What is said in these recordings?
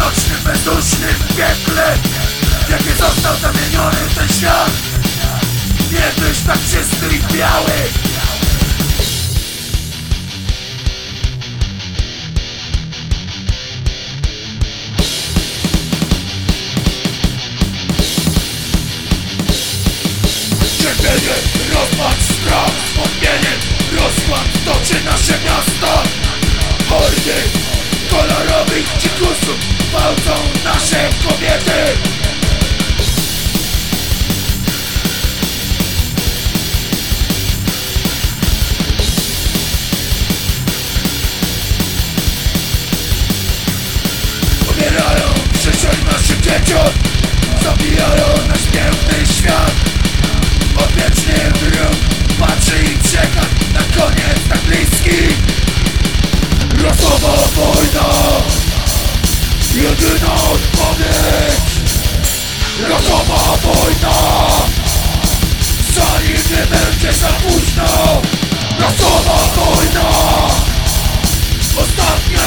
mroczny, bezduszny w piekle. Jakie został zamieniony ten świat Nie być tak czysty i biały. Cierpienie, rozpacz, strach, wspomnienie Rozkład toczy nasze miasto. Hordy dzikusów Gwałcą nasze kobiety. Umierają przyszłość naszych dzieciom Jedyna odpowiedź. Rasowa wojna. Zanim nie będzie za późno. Rasowa wojna. Ostatnia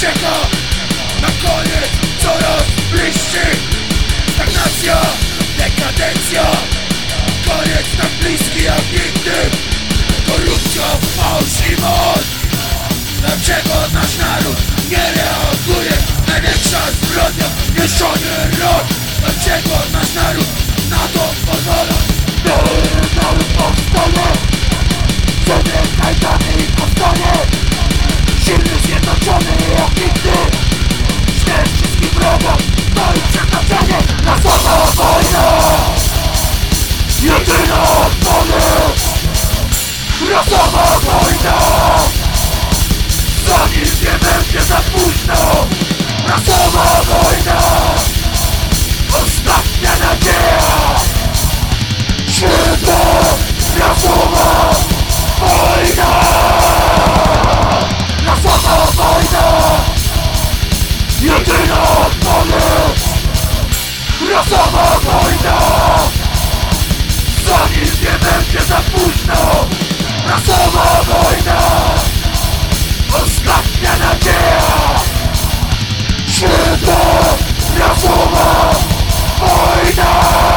czeka Na koniec coraz bliższy. Stagnacja, dekadencja. Koniec tak bliski jak nigdy. Korupcja, fałsz Dlaczego nasz naród nie reaguje? Wojna Zanim nie będzie za późno Rasowa wojna Ostatnia nadzieja Święta rasowa wojna Rasowa wojna Jedyna odpowiedź Rasowa wojna Zanim nie będzie za późno Rasowa wojna! Ostatnia nadzieja! Święta rasowa wojna